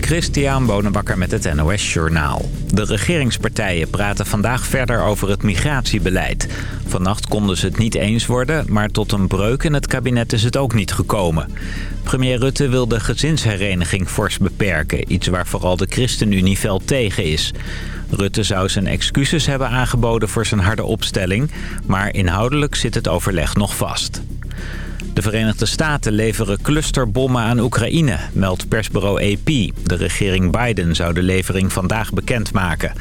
Christian Bonenbakker met het NOS Journaal. De regeringspartijen praten vandaag verder over het migratiebeleid. Vannacht konden ze het niet eens worden, maar tot een breuk in het kabinet is het ook niet gekomen. Premier Rutte wil de gezinshereniging fors beperken, iets waar vooral de ChristenUnie fel tegen is. Rutte zou zijn excuses hebben aangeboden voor zijn harde opstelling, maar inhoudelijk zit het overleg nog vast. De Verenigde Staten leveren clusterbommen aan Oekraïne, meldt persbureau AP. De regering Biden zou de levering vandaag bekendmaken.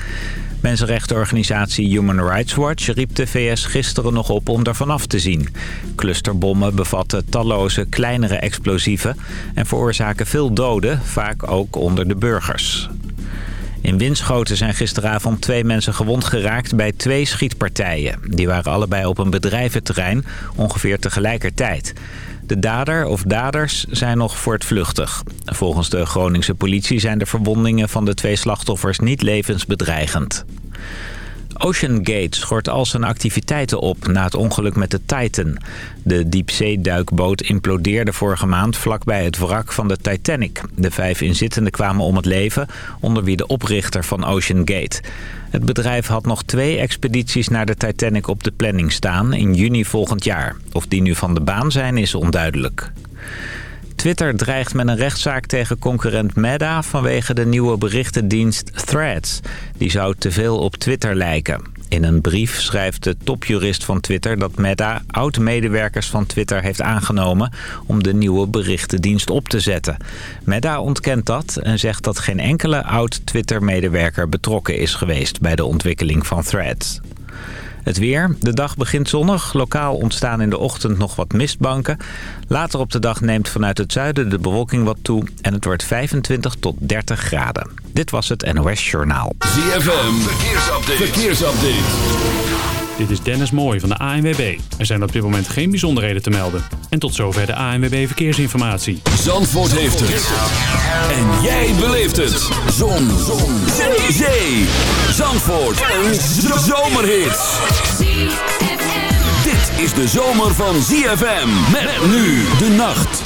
Mensenrechtenorganisatie Human Rights Watch riep de VS gisteren nog op om er vanaf te zien. Clusterbommen bevatten talloze kleinere explosieven en veroorzaken veel doden, vaak ook onder de burgers. In Winschoten zijn gisteravond twee mensen gewond geraakt bij twee schietpartijen. Die waren allebei op een bedrijventerrein, ongeveer tegelijkertijd. De dader of daders zijn nog voortvluchtig. Volgens de Groningse politie zijn de verwondingen van de twee slachtoffers niet levensbedreigend. OceanGate schort al zijn activiteiten op na het ongeluk met de Titan. De diepzeeduikboot implodeerde vorige maand vlakbij het wrak van de Titanic. De vijf inzittenden kwamen om het leven, onder wie de oprichter van OceanGate. Het bedrijf had nog twee expedities naar de Titanic op de planning staan in juni volgend jaar. Of die nu van de baan zijn is onduidelijk. Twitter dreigt met een rechtszaak tegen concurrent Meta vanwege de nieuwe berichtendienst Threads. Die zou te veel op Twitter lijken. In een brief schrijft de topjurist van Twitter dat Meta oud-medewerkers van Twitter heeft aangenomen om de nieuwe berichtendienst op te zetten. Meta ontkent dat en zegt dat geen enkele oud-Twitter-medewerker betrokken is geweest bij de ontwikkeling van Threads. Het weer. De dag begint zonnig. Lokaal ontstaan in de ochtend nog wat mistbanken. Later op de dag neemt vanuit het zuiden de bewolking wat toe. En het wordt 25 tot 30 graden. Dit was het NOS Journaal. ZFM. Verkeersupdate. Verkeersupdate. Dit is Dennis Mooij van de ANWB. Er zijn op dit moment geen bijzonderheden te melden. En tot zover de ANWB Verkeersinformatie. Zandvoort heeft het. En jij beleeft het. Zon. Zon. Zee. Zee. Zandvoort. Een zomerhit. Dit is de zomer van ZFM. Met nu de nacht.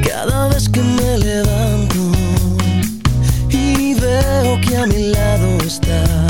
Cada vez que me levanto y veo que a mi lado estás, me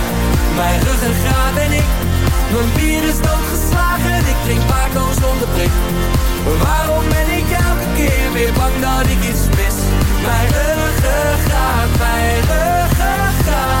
Mijn ruggengraat en ik. Mijn bier is doodgeslagen. Ik drink Paco zonder prik. Waarom ben ik elke keer weer bang dat ik iets mis? Mijn ruggengraat, mijn ruggengraat.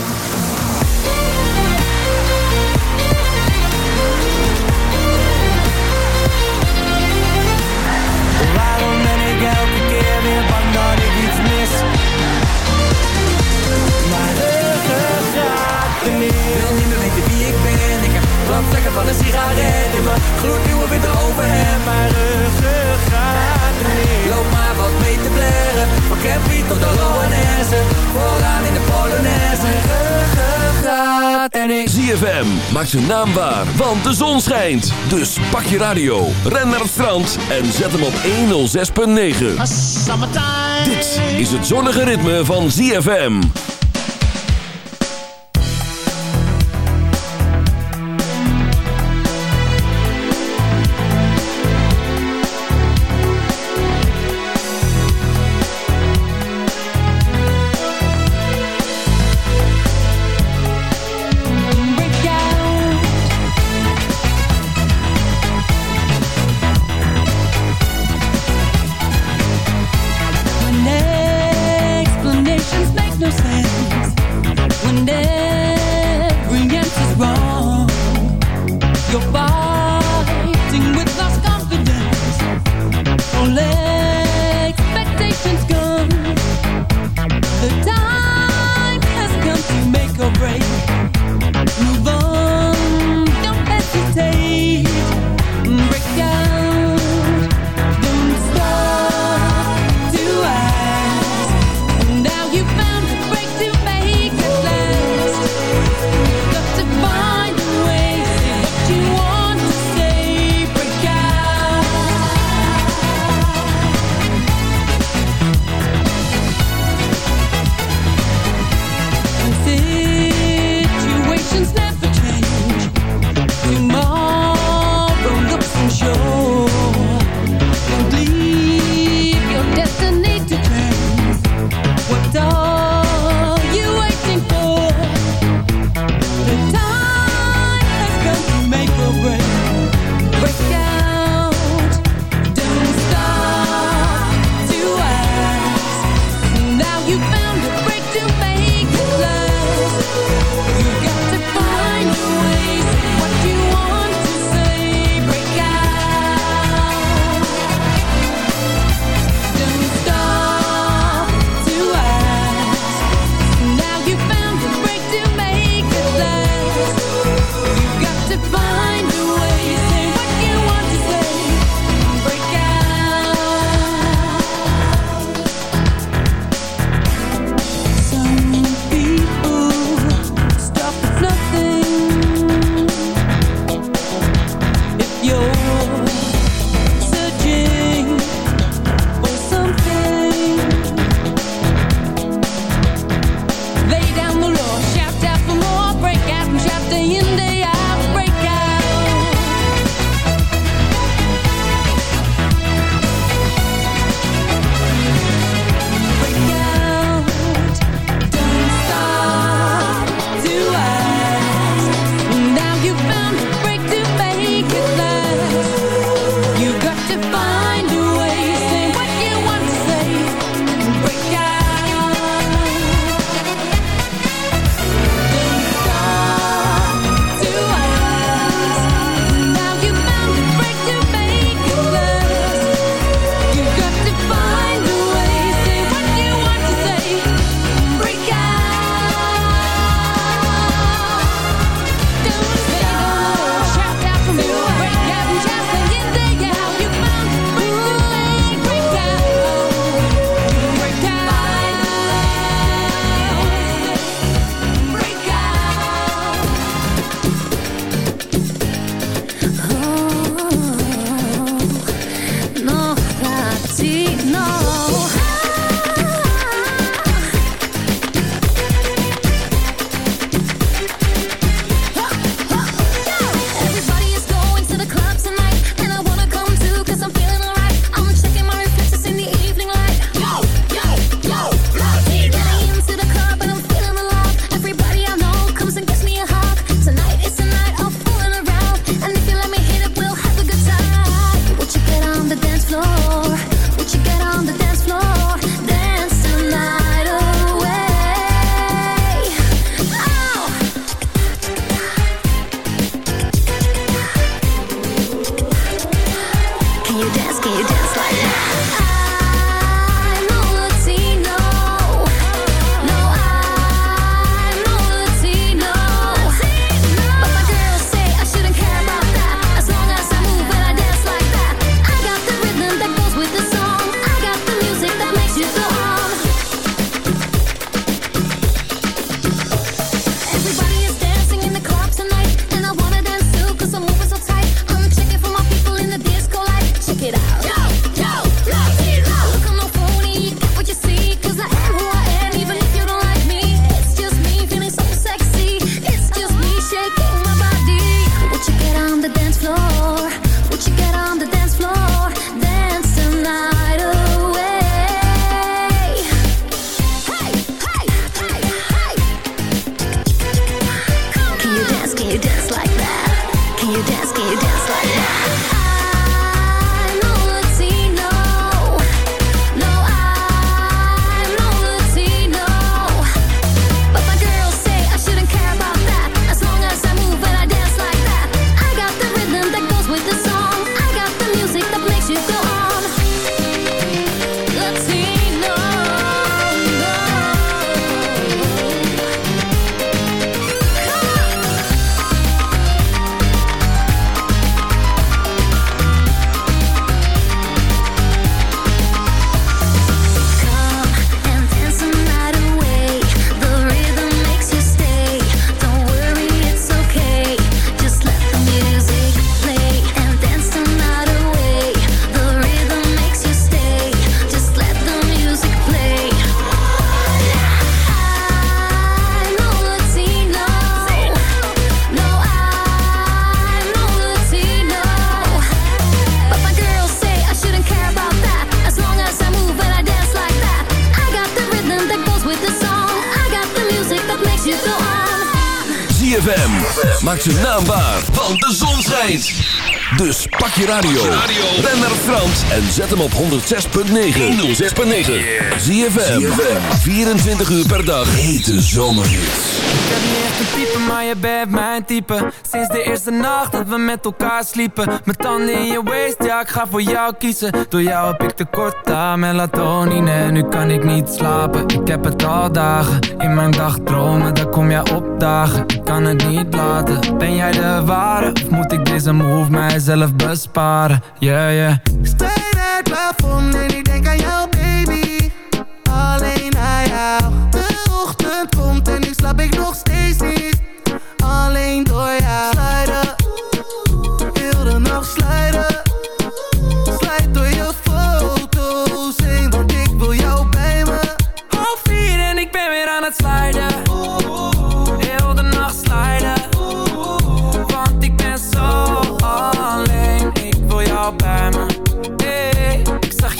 van een sigaret in mijn gloednieuwe witte overhemd. Mijn ruggengraat remix Loop maar wat mee te blaren. Van Campy tot de Loanesse. Vooraan in de Polonaise. Ruggengraat en ik. ZFM maakt zijn naam waar, want de zon schijnt. Dus pak je radio, ren naar het strand en zet hem op 106.9. Dit is het zonnige ritme van ZFM. Dus pak je radio, naar Frans en zet hem op 106.9. 106.9. Zie je 24 uur per dag. Hete zomerhits. Ik heb niet echt een type, maar je bent mijn type. Sinds de eerste nacht dat we met elkaar sliepen. Mijn tanden in je waist, ja ik ga voor jou kiezen. Door jou heb ik tekort aan melatonine. Nu kan ik niet slapen, ik heb het al dagen. In mijn dagdromen, daar kom jij opdagen. Ik kan het niet laten, ben jij de ware? Of moet ik deze move mijzelf besparen? Yeah, yeah. Stay het plafond en ik denk aan jou baby. Alleen aan jou. De ochtend komt en nu slaap ik nog steeds niet. Alleen door jou. Slijden, heel de nacht.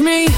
me.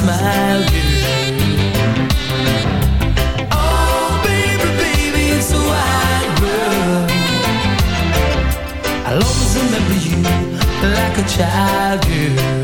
smile you Oh baby, baby, it's a wide world. I'll always remember you like a child girl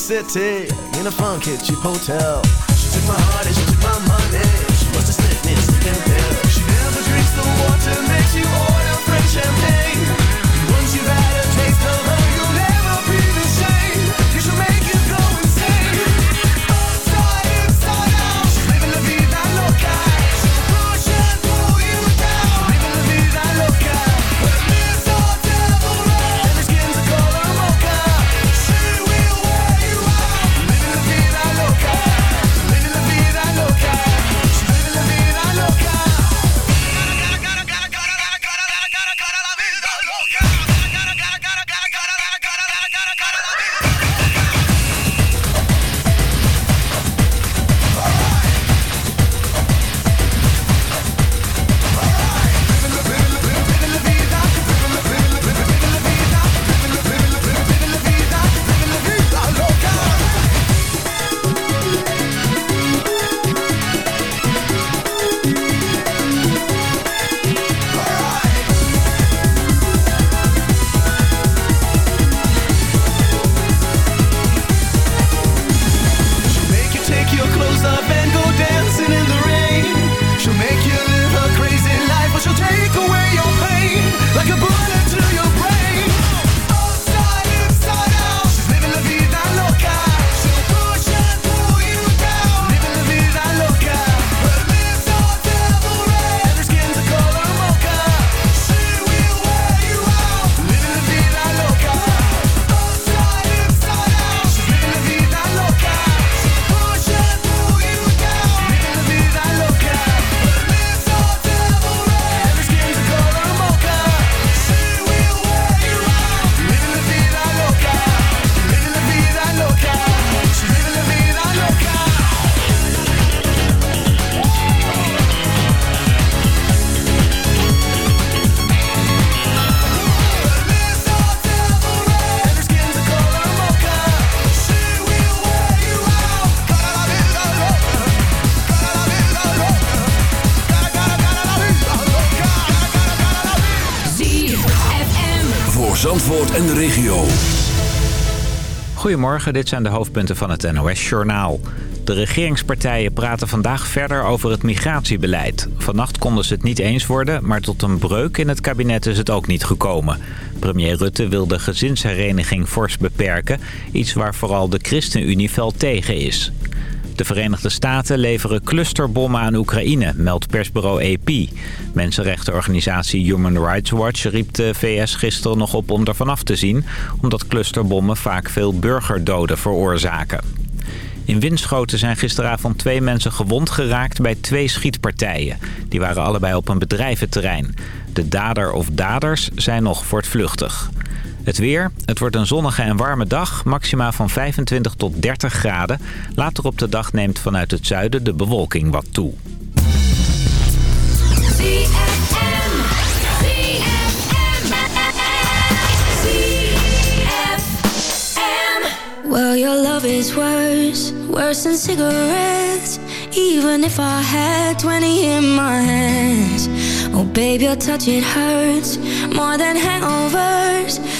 City in a funky cheap hotel. She took my heart and she took my money. She must have slipped me a sleeping pill. She never drinks the water, makes you order French champagne. Goedemorgen, dit zijn de hoofdpunten van het NOS-journaal. De regeringspartijen praten vandaag verder over het migratiebeleid. Vannacht konden ze het niet eens worden, maar tot een breuk in het kabinet is het ook niet gekomen. Premier Rutte wil de gezinshereniging fors beperken, iets waar vooral de ChristenUnie fel tegen is. De Verenigde Staten leveren clusterbommen aan Oekraïne, meldt persbureau AP. Mensenrechtenorganisatie Human Rights Watch riep de VS gisteren nog op om er vanaf te zien... omdat clusterbommen vaak veel burgerdoden veroorzaken. In Winschoten zijn gisteravond twee mensen gewond geraakt bij twee schietpartijen. Die waren allebei op een bedrijventerrein. De dader of daders zijn nog voortvluchtig. Het weer. Het wordt een zonnige en warme dag. Maxima van 25 tot 30 graden. Later op de dag neemt vanuit het zuiden de bewolking wat toe. Well, your love is worse, worse cigarettes Even if I had 20 in my hands Oh, touch, it hurts More than hangovers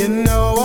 You know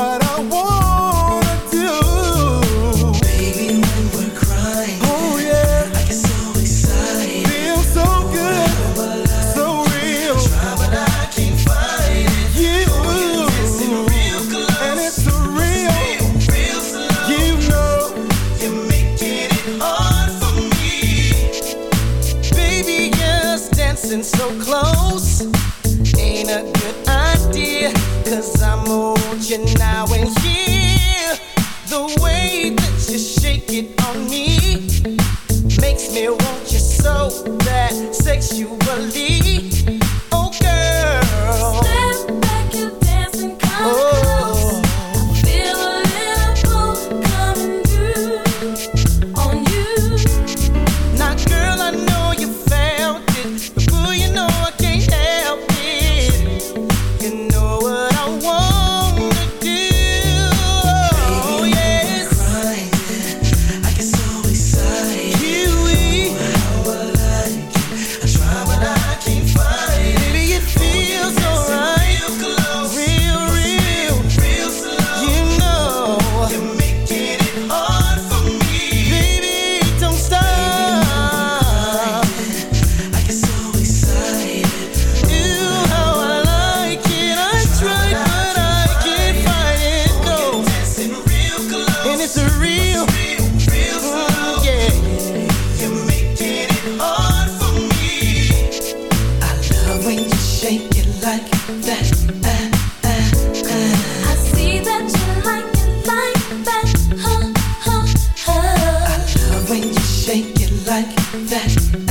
back.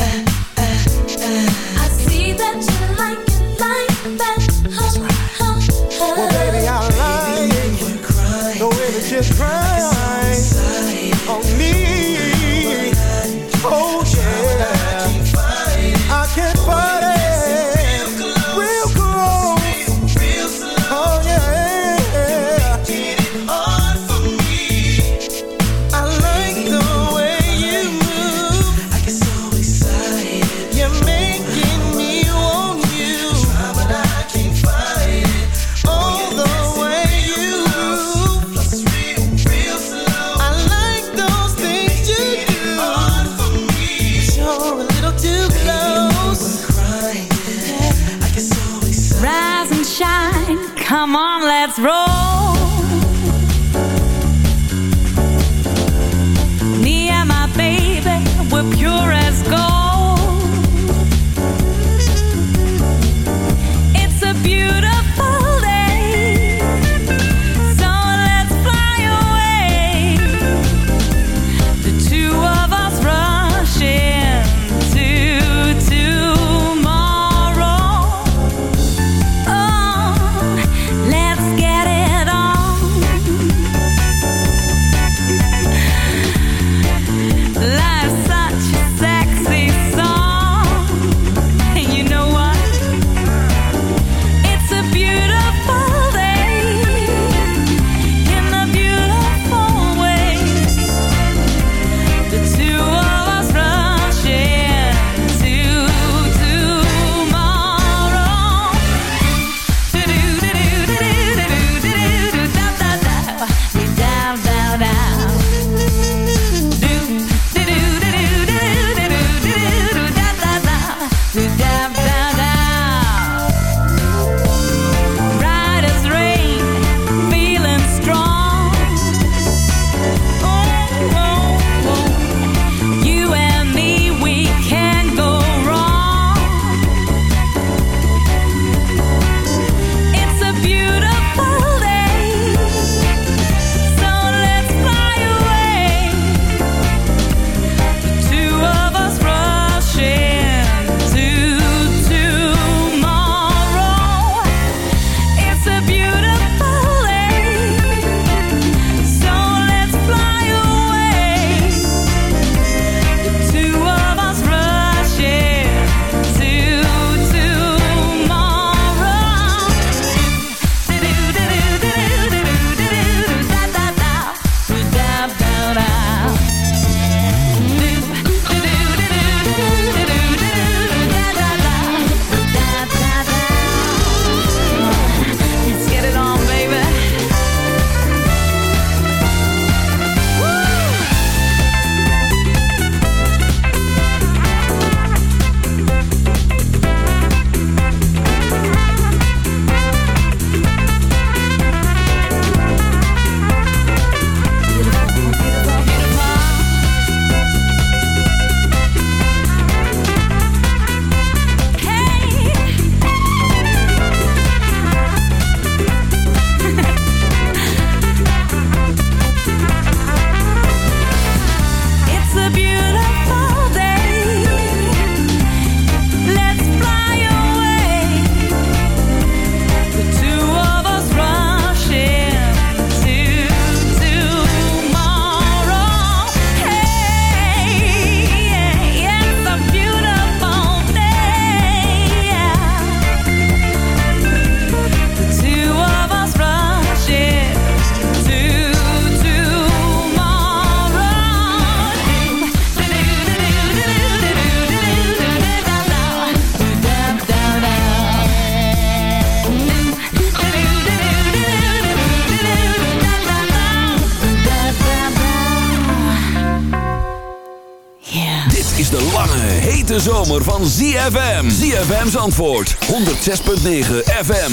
ZFM. ZFM's antwoord. 106.9 FM.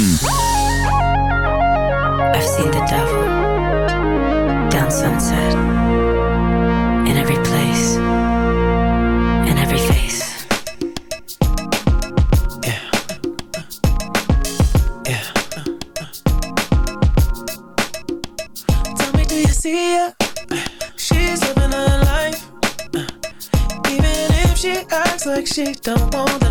I've seen the devil sunset. She don't want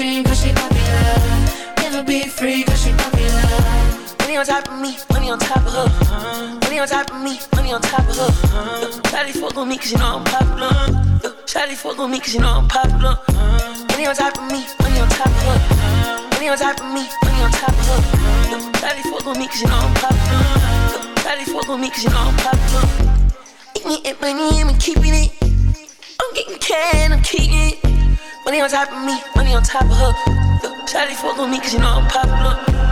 mainstream cause she popular. Never be free cause she popular. Money on top of me, money on top of her. Money on top of me, money on top of her. Shawty fuck on me cause you know I'm popular. Shawty fuck on me cause you know I'm popular. Money on top of me, money on top of her. Money on top of me, money on top of her. Shawty fuck on me cause you know I'm popular. Shawty fuck on me cause you know I'm popular. Eating it, money, I'm keeping it. I'm getting can, I'm keeping it. Money on top of me, money on top of her. Shawty fuck on me cause you know I'm popular. Pop popular,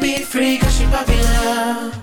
be free cause she popular.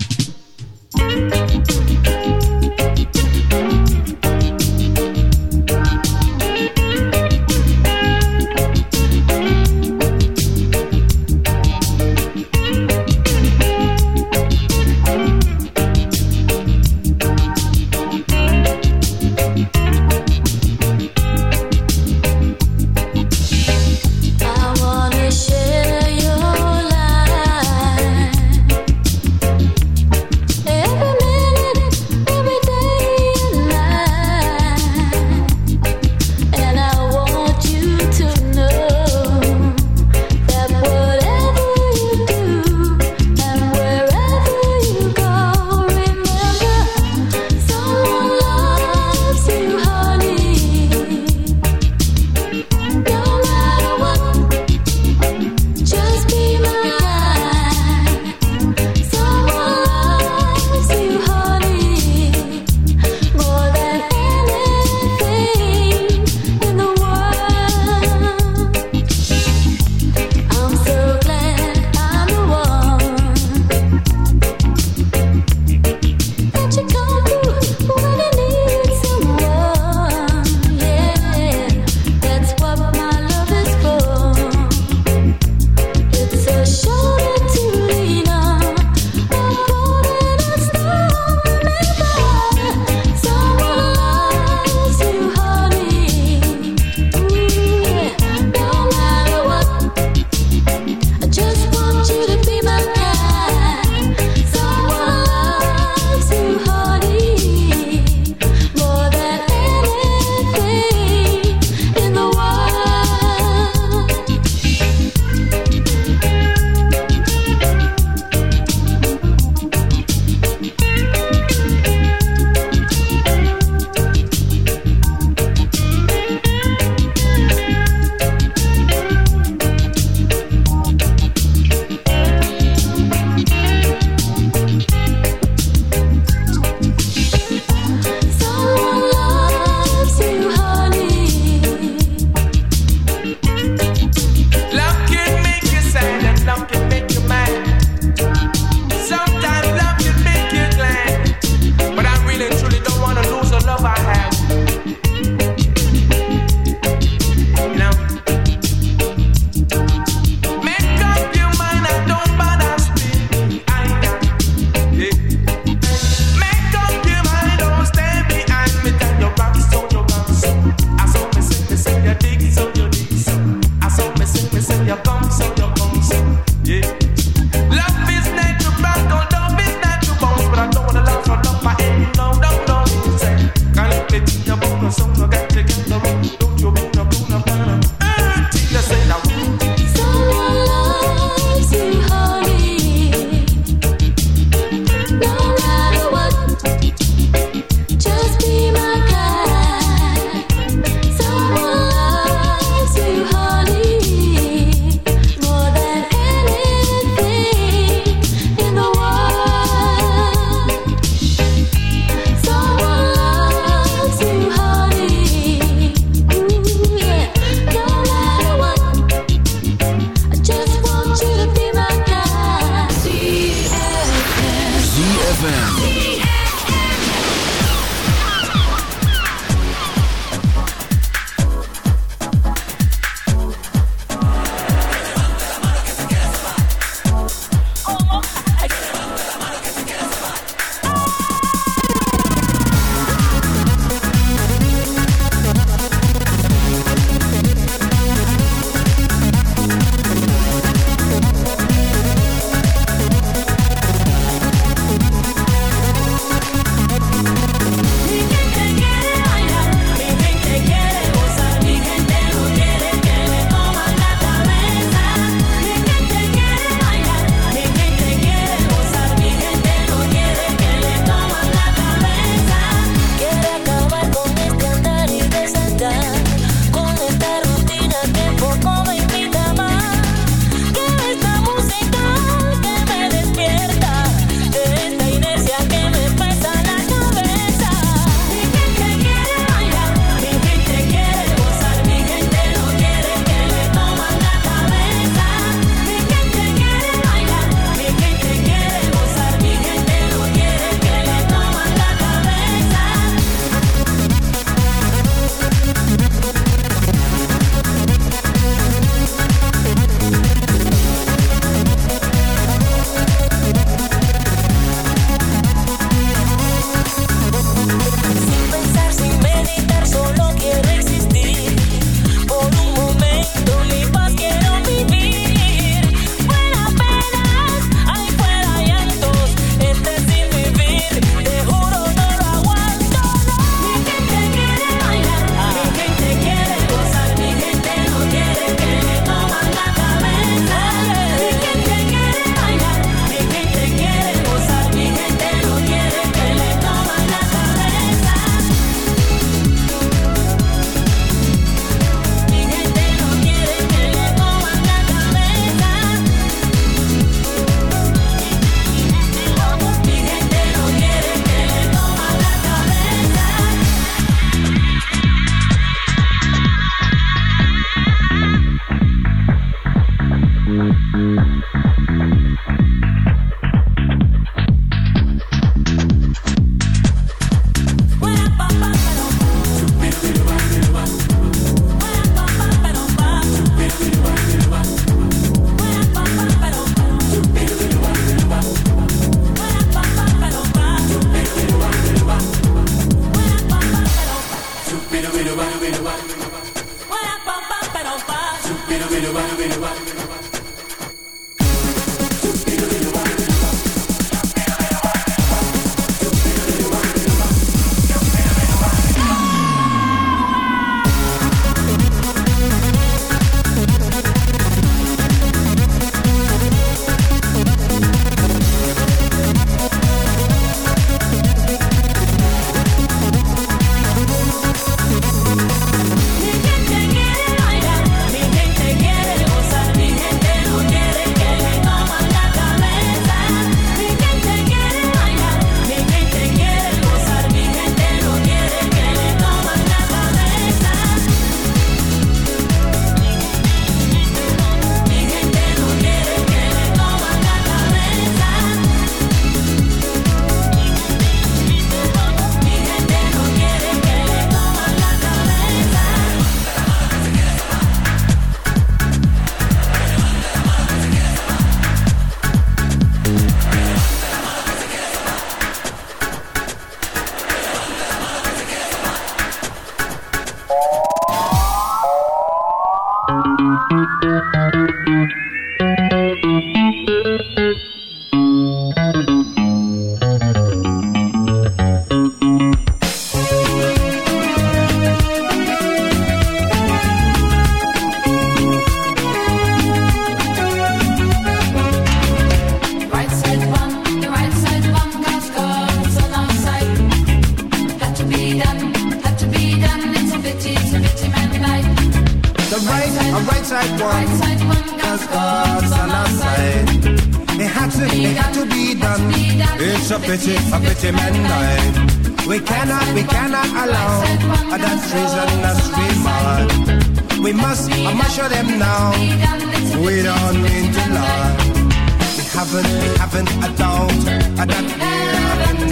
A doubt that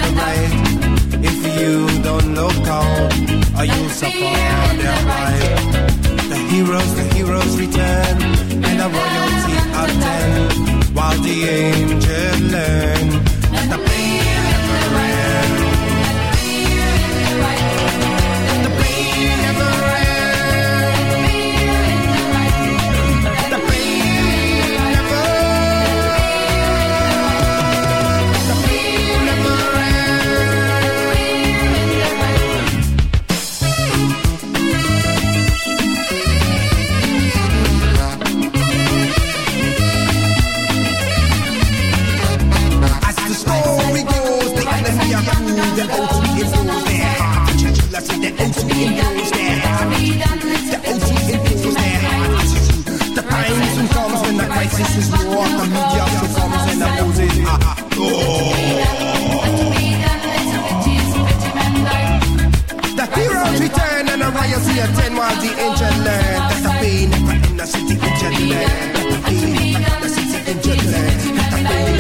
the right. If you don't look out, or you'll suffer their right. The heroes, the heroes return, and the royalty attend, while the angels learn that the pain the O2 influence their. The O2 influence their heart. The time soon comes when the crisis is. The media succumbs and the heroes return and the riots attend while the angel learn that the pain never. The city the pain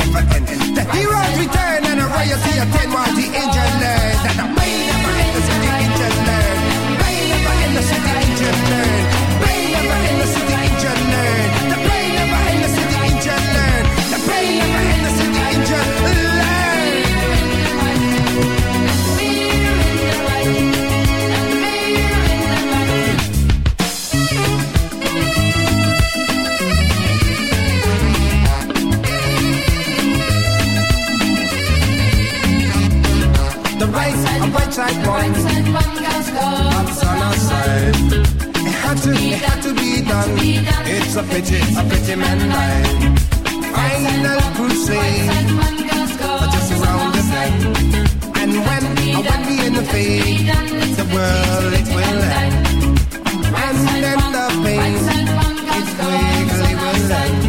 never. The heroes return and the attend while the done. It's a pity, a pity man died. Final crusade, just around the bend. And when, when we in the fade, the world it will end. And then the pain, it quickly will end.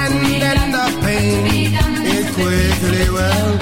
And then the pain, it quickly will end.